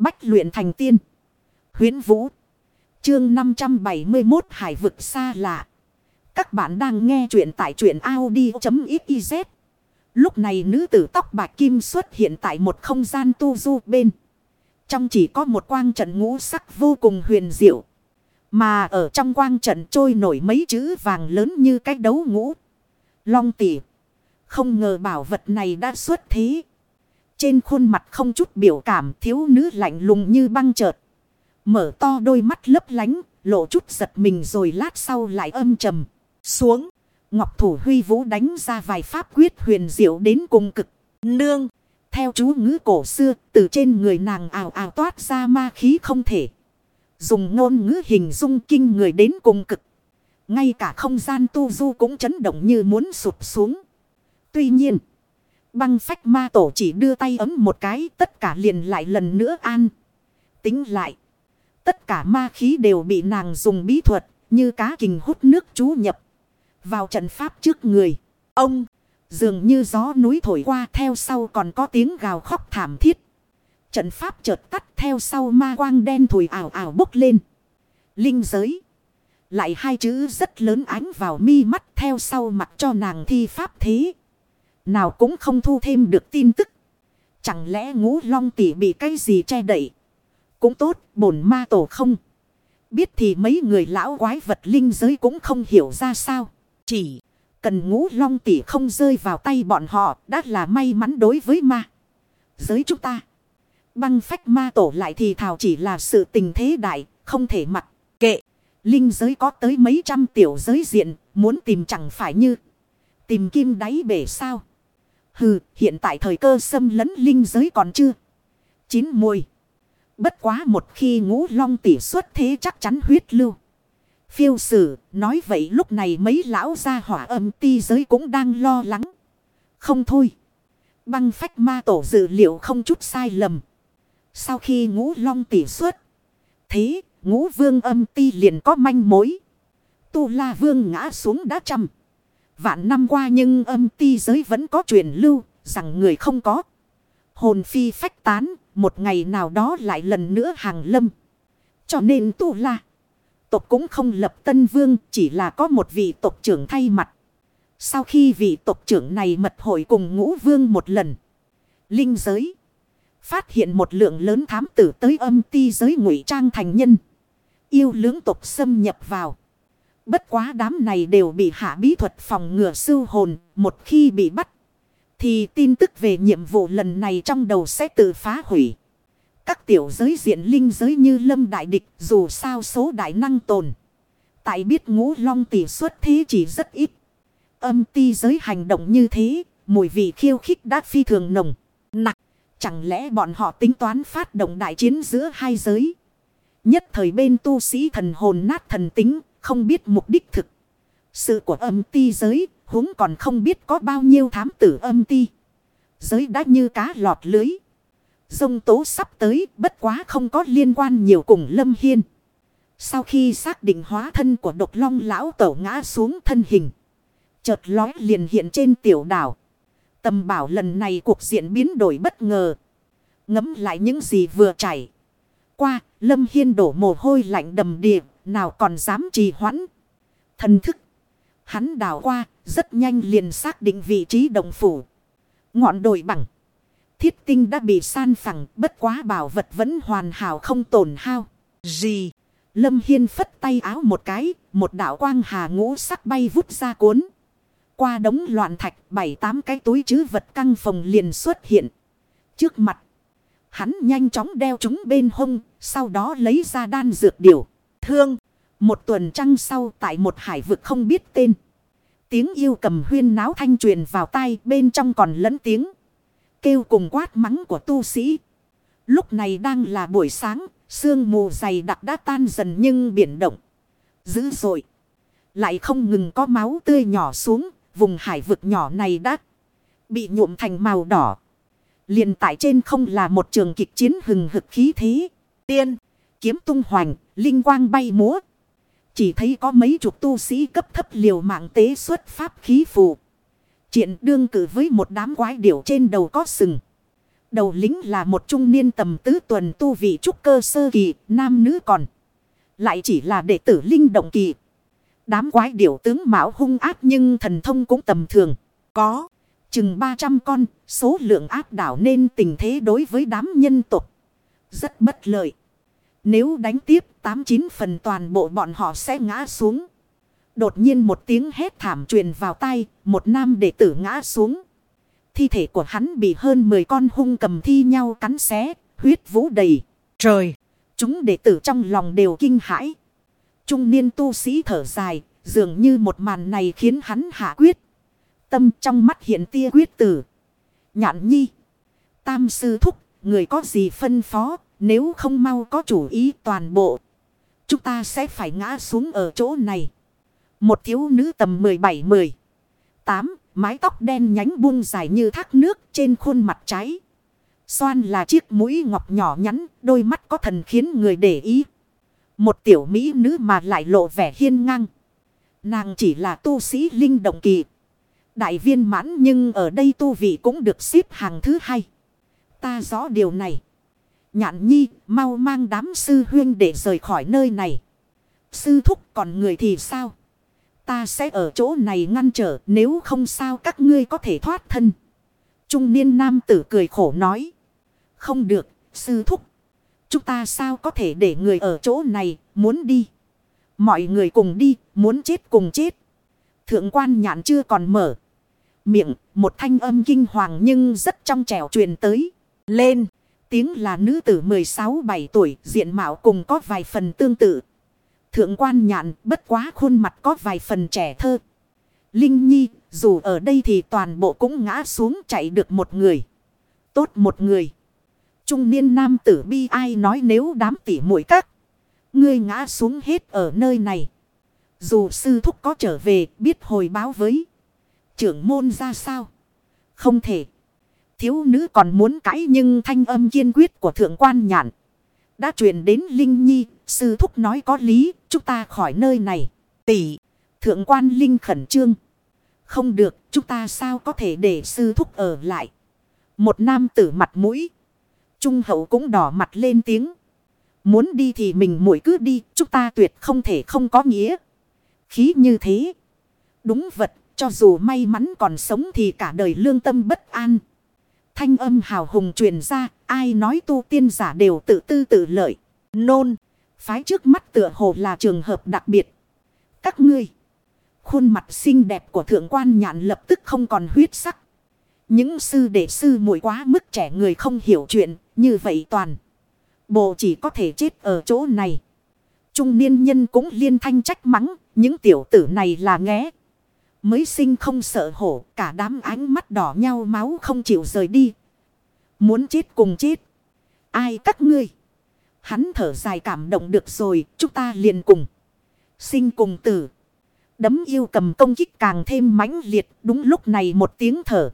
Bách luyện thành tiên. Huyến Vũ. Chương 571 Hải vực xa lạ. Các bạn đang nghe truyện tại truyện Audi.xyz. Lúc này nữ tử tóc bạc kim xuất hiện tại một không gian tu du bên. Trong chỉ có một quang trận ngũ sắc vô cùng huyền diệu. Mà ở trong quang trận trôi nổi mấy chữ vàng lớn như cái đấu ngũ. Long tỉ. Không ngờ bảo vật này đã xuất thế. Trên khuôn mặt không chút biểu cảm thiếu nữ lạnh lùng như băng chợt. Mở to đôi mắt lấp lánh, lộ chút giật mình rồi lát sau lại âm trầm. Xuống, Ngọc Thủ Huy Vũ đánh ra vài pháp quyết huyền diệu đến cùng cực. Nương, theo chú ngữ cổ xưa, từ trên người nàng ảo ảo toát ra ma khí không thể. Dùng ngôn ngữ hình dung kinh người đến cùng cực. Ngay cả không gian tu du cũng chấn động như muốn sụp xuống. Tuy nhiên, băng phách ma tổ chỉ đưa tay ấm một cái, tất cả liền lại lần nữa an. Tính lại. Tất cả ma khí đều bị nàng dùng bí thuật, như cá kình hút nước chú nhập. Vào trận pháp trước người. Ông, dường như gió núi thổi qua theo sau còn có tiếng gào khóc thảm thiết. Trận pháp chợt tắt theo sau ma quang đen thổi ảo ảo bốc lên. Linh giới. Lại hai chữ rất lớn ánh vào mi mắt theo sau mặt cho nàng thi pháp thế. Nào cũng không thu thêm được tin tức. Chẳng lẽ ngũ long tỷ bị cái gì che đậy. Cũng tốt bổn ma tổ không. Biết thì mấy người lão quái vật linh giới cũng không hiểu ra sao. Chỉ cần ngũ long tỷ không rơi vào tay bọn họ đã là may mắn đối với ma. Giới chúng ta. Băng phách ma tổ lại thì thảo chỉ là sự tình thế đại, không thể mặc kệ. Linh giới có tới mấy trăm tiểu giới diện, muốn tìm chẳng phải như tìm kim đáy bể sao. Hừ, hiện tại thời cơ xâm lấn linh giới còn chưa. Chín mùi. Bất quá một khi ngũ long tỷ xuất thế chắc chắn huyết lưu. Phiêu sử, nói vậy lúc này mấy lão gia hỏa âm ti giới cũng đang lo lắng. Không thôi. Băng phách ma tổ dự liệu không chút sai lầm. Sau khi ngũ long tỷ xuất. Thế, ngũ vương âm ti liền có manh mối. Tu la vương ngã xuống đá trăm. Vạn năm qua nhưng âm ti giới vẫn có truyền lưu, rằng người không có. Hồn phi phách tán, một ngày nào đó lại lần nữa hàng lâm. Cho nên tu la. Tộc cũng không lập tân vương, chỉ là có một vị tộc trưởng thay mặt. Sau khi vị tộc trưởng này mật hội cùng ngũ vương một lần. Linh giới. Phát hiện một lượng lớn thám tử tới âm ti giới ngụy trang thành nhân. Yêu lưỡng tộc xâm nhập vào. Bất quá đám này đều bị hạ bí thuật phòng ngừa sư hồn. Một khi bị bắt. Thì tin tức về nhiệm vụ lần này trong đầu sẽ tự phá hủy. Các tiểu giới diện linh giới như lâm đại địch dù sao số đại năng tồn. Tại biết ngũ long tỷ xuất thế chỉ rất ít. Âm ti giới hành động như thế, mùi vị khiêu khích đã phi thường nồng, nặng. Chẳng lẽ bọn họ tính toán phát động đại chiến giữa hai giới? Nhất thời bên tu sĩ thần hồn nát thần tính, không biết mục đích thực. Sự của âm ti giới, huống còn không biết có bao nhiêu thám tử âm ti. Giới đã như cá lọt lưới. Dông tố sắp tới, bất quá không có liên quan nhiều cùng Lâm Hiên. Sau khi xác định hóa thân của độc long lão tẩu ngã xuống thân hình. Chợt lói liền hiện trên tiểu đảo. Tầm bảo lần này cuộc diện biến đổi bất ngờ. Ngấm lại những gì vừa chảy. Qua, Lâm Hiên đổ mồ hôi lạnh đầm điệp nào còn dám trì hoãn. Thần thức. Hắn đảo qua, rất nhanh liền xác định vị trí đồng phủ. Ngọn đồi bằng. Thiết tinh đã bị san phẳng, bất quá bảo vật vẫn hoàn hảo không tổn hao. Gì? Lâm Hiên phất tay áo một cái, một đạo quang hà ngũ sắc bay vút ra cuốn. Qua đống loạn thạch, bảy tám cái túi chứ vật căng phòng liền xuất hiện. Trước mặt, hắn nhanh chóng đeo chúng bên hông, sau đó lấy ra đan dược điều. Thương, một tuần trăng sau tại một hải vực không biết tên. Tiếng yêu cầm huyên náo thanh truyền vào tai bên trong còn lẫn tiếng. Kêu cùng quát mắng của tu sĩ. Lúc này đang là buổi sáng, sương mù dày đặc đã tan dần nhưng biển động. Dữ dội. Lại không ngừng có máu tươi nhỏ xuống, vùng hải vực nhỏ này đã bị nhuộm thành màu đỏ. liền tại trên không là một trường kịch chiến hừng hực khí thế. Tiên, kiếm tung hoành, linh quang bay múa. Chỉ thấy có mấy chục tu sĩ cấp thấp liều mạng tế xuất pháp khí phù. Chuyện đương cử với một đám quái điểu trên đầu có sừng. Đầu lính là một trung niên tầm tứ tuần tu vị trúc cơ sơ kỳ, nam nữ còn. Lại chỉ là đệ tử linh động kỳ. Đám quái điểu tướng mạo hung ác nhưng thần thông cũng tầm thường. Có chừng 300 con, số lượng áp đảo nên tình thế đối với đám nhân tục. Rất bất lợi. Nếu đánh tiếp 89 phần toàn bộ bọn họ sẽ ngã xuống. Đột nhiên một tiếng hét thảm truyền vào tay, một nam đệ tử ngã xuống. Thi thể của hắn bị hơn 10 con hung cầm thi nhau cắn xé, huyết vũ đầy. Trời! Chúng đệ tử trong lòng đều kinh hãi. Trung niên tu sĩ thở dài, dường như một màn này khiến hắn hạ quyết. Tâm trong mắt hiện tia quyết tử. Nhạn nhi. Tam sư thúc, người có gì phân phó, nếu không mau có chủ ý toàn bộ. Chúng ta sẽ phải ngã xuống ở chỗ này. Một thiếu nữ tầm 17-10. 8. Mái tóc đen nhánh buông dài như thác nước trên khuôn mặt trái. Xoan là chiếc mũi ngọc nhỏ nhắn, đôi mắt có thần khiến người để ý. Một tiểu mỹ nữ mà lại lộ vẻ hiên ngang. Nàng chỉ là tu sĩ linh động kỳ. Đại viên mãn nhưng ở đây tu vị cũng được xếp hàng thứ hai. Ta rõ điều này. Nhạn nhi mau mang đám sư huyên để rời khỏi nơi này. Sư thúc còn người thì sao? Ta sẽ ở chỗ này ngăn trở nếu không sao các ngươi có thể thoát thân. Trung niên nam tử cười khổ nói. Không được, sư thúc. Chúng ta sao có thể để người ở chỗ này, muốn đi. Mọi người cùng đi, muốn chết cùng chết. Thượng quan nhạn chưa còn mở. Miệng, một thanh âm kinh hoàng nhưng rất trong trẻo truyền tới. Lên, tiếng là nữ tử 16-17 tuổi, diện mạo cùng có vài phần tương tự. Thượng quan nhạn bất quá khuôn mặt có vài phần trẻ thơ. Linh Nhi, dù ở đây thì toàn bộ cũng ngã xuống chạy được một người. Tốt một người. Trung niên nam tử bi ai nói nếu đám tỉ mũi các. Ngươi ngã xuống hết ở nơi này. Dù sư thúc có trở về biết hồi báo với. Trưởng môn ra sao? Không thể. Thiếu nữ còn muốn cãi nhưng thanh âm kiên quyết của thượng quan nhạn. Đã truyền đến Linh Nhi. Sư thúc nói có lý. Chúng ta khỏi nơi này. Tỷ. Thượng quan Linh khẩn trương. Không được. Chúng ta sao có thể để sư thúc ở lại. Một nam tử mặt mũi. Trung hậu cũng đỏ mặt lên tiếng. Muốn đi thì mình mũi cứ đi. Chúng ta tuyệt không thể không có nghĩa. Khí như thế. Đúng vật. Cho dù may mắn còn sống thì cả đời lương tâm bất an. Thanh âm hào hùng truyền ra. Ai nói tu tiên giả đều tự tư tự lợi. Nôn. Phái trước mắt tựa hồ là trường hợp đặc biệt. Các ngươi. Khuôn mặt xinh đẹp của thượng quan nhạn lập tức không còn huyết sắc. Những sư đệ sư muội quá mức trẻ người không hiểu chuyện. Như vậy toàn. Bộ chỉ có thể chết ở chỗ này. Trung niên nhân cũng liên thanh trách mắng. Những tiểu tử này là nghé. Mới sinh không sợ hổ. Cả đám ánh mắt đỏ nhau máu không chịu rời đi. Muốn chết cùng chết. Ai các ngươi? Hắn thở dài cảm động được rồi. Chúng ta liền cùng. Sinh cùng tử. Đấm yêu cầm công kích càng thêm mãnh liệt. Đúng lúc này một tiếng thở.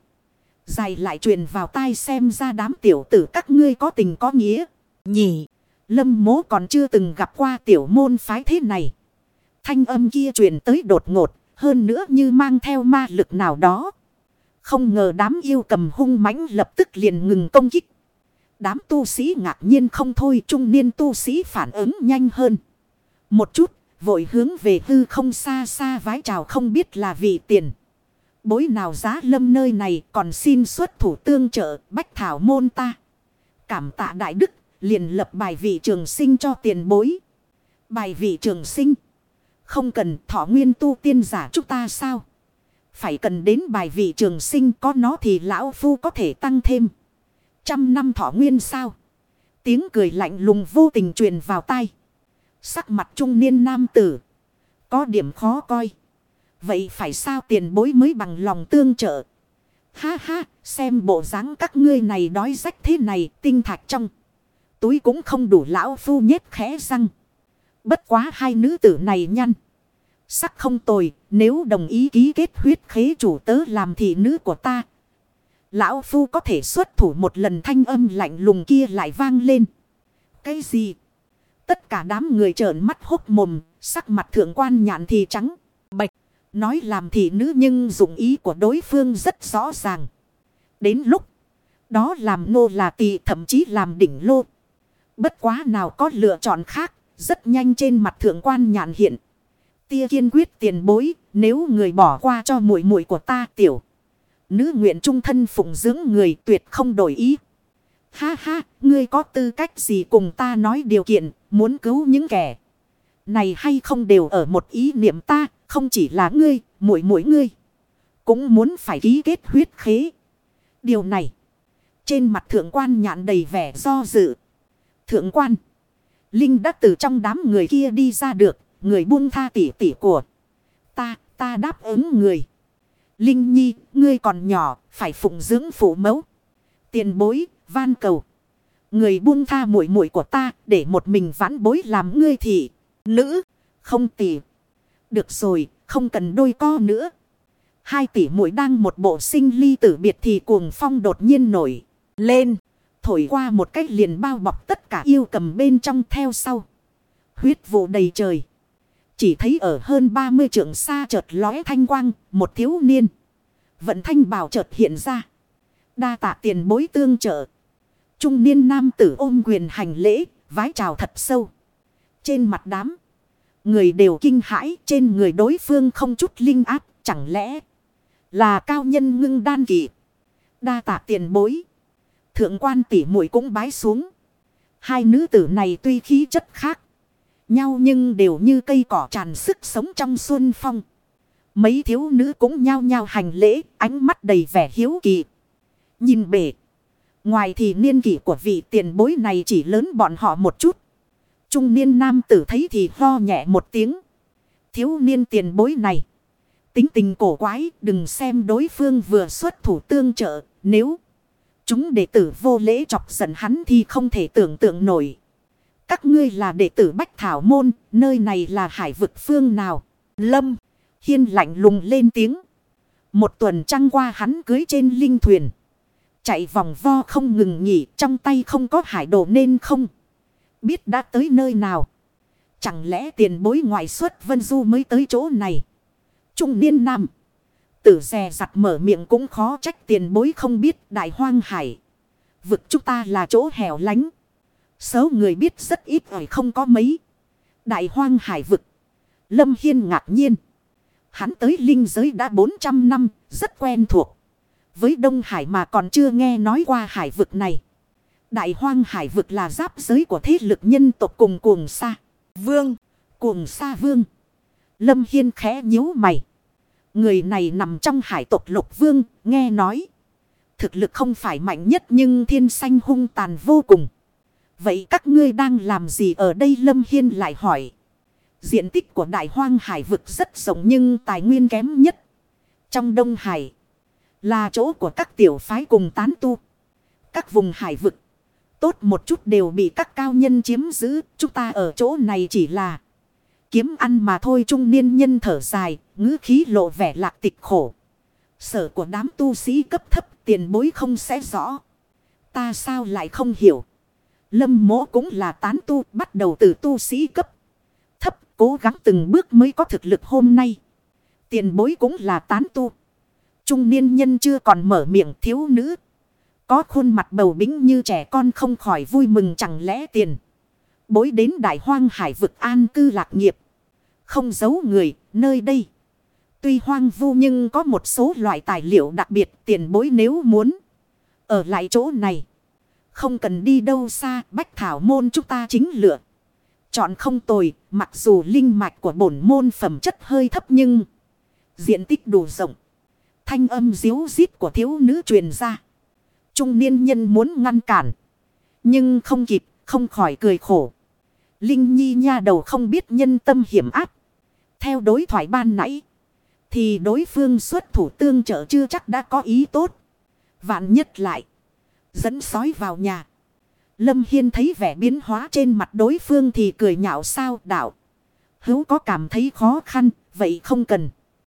Dài lại truyền vào tai xem ra đám tiểu tử các ngươi có tình có nghĩa. Nhỉ. Lâm mố còn chưa từng gặp qua tiểu môn phái thế này. Thanh âm kia truyền tới đột ngột. Hơn nữa như mang theo ma lực nào đó. Không ngờ đám yêu cầm hung mãnh lập tức liền ngừng công kích. Đám tu sĩ ngạc nhiên không thôi, trung niên tu sĩ phản ứng nhanh hơn. Một chút, vội hướng về hư không xa xa vái chào không biết là vị tiền. Bối nào giá lâm nơi này còn xin xuất thủ tương trợ, bách thảo môn ta. Cảm tạ đại đức, liền lập bài vị trường sinh cho tiền bối. Bài vị trường sinh. Không cần thọ nguyên tu tiên giả chúng ta sao? Phải cần đến bài vị trường sinh có nó thì lão phu có thể tăng thêm. Trăm năm thọ nguyên sao? Tiếng cười lạnh lùng vô tình truyền vào tai. Sắc mặt trung niên nam tử. Có điểm khó coi. Vậy phải sao tiền bối mới bằng lòng tương trợ? Ha ha, xem bộ dáng các ngươi này đói rách thế này, tinh thạch trong. Túi cũng không đủ lão phu nhét khẽ răng. Bất quá hai nữ tử này nhăn. Sắc không tồi, nếu đồng ý ký kết huyết khế chủ tớ làm thị nữ của ta. Lão Phu có thể xuất thủ một lần thanh âm lạnh lùng kia lại vang lên. Cái gì? Tất cả đám người trợn mắt hốc mồm, sắc mặt thượng quan nhạn thì trắng, bạch. Nói làm thị nữ nhưng dụng ý của đối phương rất rõ ràng. Đến lúc Đó làm nô là tỳ thậm chí làm đỉnh lô. Bất quá nào có lựa chọn khác. Rất nhanh trên mặt thượng quan nhàn hiện. Tia kiên quyết tiền bối. Nếu người bỏ qua cho muội muội của ta tiểu. Nữ nguyện trung thân phụng dưỡng người tuyệt không đổi ý. Ha ha, ngươi có tư cách gì cùng ta nói điều kiện, muốn cứu những kẻ. Này hay không đều ở một ý niệm ta, không chỉ là ngươi, mỗi mỗi ngươi. Cũng muốn phải ký kết huyết khế. Điều này, trên mặt thượng quan nhạn đầy vẻ do dự. Thượng quan, Linh đã từ trong đám người kia đi ra được, người buông tha tỉ tỉ của. Ta, ta đáp ứng người. Linh Nhi, ngươi còn nhỏ, phải phụng dưỡng phụ mẫu. Tiền bối, van cầu. Người buông tha muội muội của ta, để một mình vãn bối làm ngươi thị. Nữ, không tỷ. Được rồi, không cần đôi co nữa. Hai tỷ muội đang một bộ sinh ly tử biệt thì cuồng phong đột nhiên nổi lên. Thổi qua một cách liền bao bọc tất cả yêu cầm bên trong theo sau. Huyết vụ đầy trời. Chỉ thấy ở hơn 30 trượng xa chợt lóe thanh quang, một thiếu niên. Vận thanh bảo chợt hiện ra. Đa tạ tiền bối tương trợ. Trung niên nam tử ôm quyền hành lễ, vái chào thật sâu. Trên mặt đám. Người đều kinh hãi, trên người đối phương không chút linh áp, chẳng lẽ là cao nhân ngưng đan kỳ. Đa tạ tiền bối. Thượng quan tỷ muội cũng bái xuống. Hai nữ tử này tuy khí chất khác nhau nhưng đều như cây cỏ tràn sức sống trong xuân phong. Mấy thiếu nữ cũng nhao nhao hành lễ, ánh mắt đầy vẻ hiếu kỳ. Nhìn bể. Ngoài thì niên kỷ của vị tiền bối này chỉ lớn bọn họ một chút. Trung niên nam tử thấy thì ho nhẹ một tiếng. Thiếu niên tiền bối này. Tính tình cổ quái, đừng xem đối phương vừa xuất thủ tương trợ, nếu chúng đệ tử vô lễ chọc giận hắn thì không thể tưởng tượng nổi. Các ngươi là đệ tử Bách Thảo Môn, nơi này là hải vực phương nào? Lâm, hiên lạnh lùng lên tiếng. Một tuần trăng qua hắn cưới trên linh thuyền. Chạy vòng vo không ngừng nghỉ, trong tay không có hải đồ nên không. Biết đã tới nơi nào. Chẳng lẽ tiền bối ngoại xuất Vân Du mới tới chỗ này? Trung niên nam. Tử rè rặt mở miệng cũng khó trách tiền bối không biết đại hoang hải. Vực chúng ta là chỗ hẻo lánh. Số người biết rất ít ỏi không có mấy. Đại hoang hải vực. Lâm Hiên ngạc nhiên. Hắn tới linh giới đã 400 năm, rất quen thuộc. Với Đông Hải mà còn chưa nghe nói qua hải vực này. Đại hoang hải vực là giáp giới của thế lực nhân tộc cùng cuồng sa. Vương, cuồng sa vương. Lâm Hiên khẽ nhíu mày. Người này nằm trong hải tộc lục vương, nghe nói. Thực lực không phải mạnh nhất nhưng thiên sanh hung tàn vô cùng. Vậy các ngươi đang làm gì ở đây Lâm Hiên lại hỏi. Diện tích của đại hoang hải vực rất rộng nhưng tài nguyên kém nhất. Trong Đông Hải là chỗ của các tiểu phái cùng tán tu. Các vùng hải vực tốt một chút đều bị các cao nhân chiếm giữ. Chúng ta ở chỗ này chỉ là kiếm ăn mà thôi trung niên nhân thở dài, ngữ khí lộ vẻ lạc tịch khổ. Sở của đám tu sĩ cấp thấp tiền bối không sẽ rõ. Ta sao lại không hiểu. Lâm mỗ cũng là tán tu bắt đầu từ tu sĩ cấp. Thấp cố gắng từng bước mới có thực lực hôm nay. Tiền bối cũng là tán tu. Trung niên nhân chưa còn mở miệng thiếu nữ. Có khuôn mặt bầu bính như trẻ con không khỏi vui mừng chẳng lẽ tiền. Bối đến đại hoang hải vực an cư lạc nghiệp. Không giấu người, nơi đây. Tuy hoang vu nhưng có một số loại tài liệu đặc biệt tiền bối nếu muốn. Ở lại chỗ này. Không cần đi đâu xa, bách thảo môn chúng ta chính lựa. Chọn không tồi, mặc dù linh mạch của bổn môn phẩm chất hơi thấp nhưng diện tích đủ rộng. Thanh âm diếu dít của thiếu nữ truyền ra. Trung niên nhân muốn ngăn cản. Nhưng không kịp, không khỏi cười khổ. Linh Nhi nha đầu không biết nhân tâm hiểm áp. Theo đối thoại ban nãy. Thì đối phương xuất thủ tương trợ chưa chắc đã có ý tốt. Vạn nhất lại dẫn sói vào nhà. Lâm Hiên thấy vẻ biến hóa trên mặt đối phương thì cười nhạo sao đạo. Hữu có cảm thấy khó khăn, vậy không cần.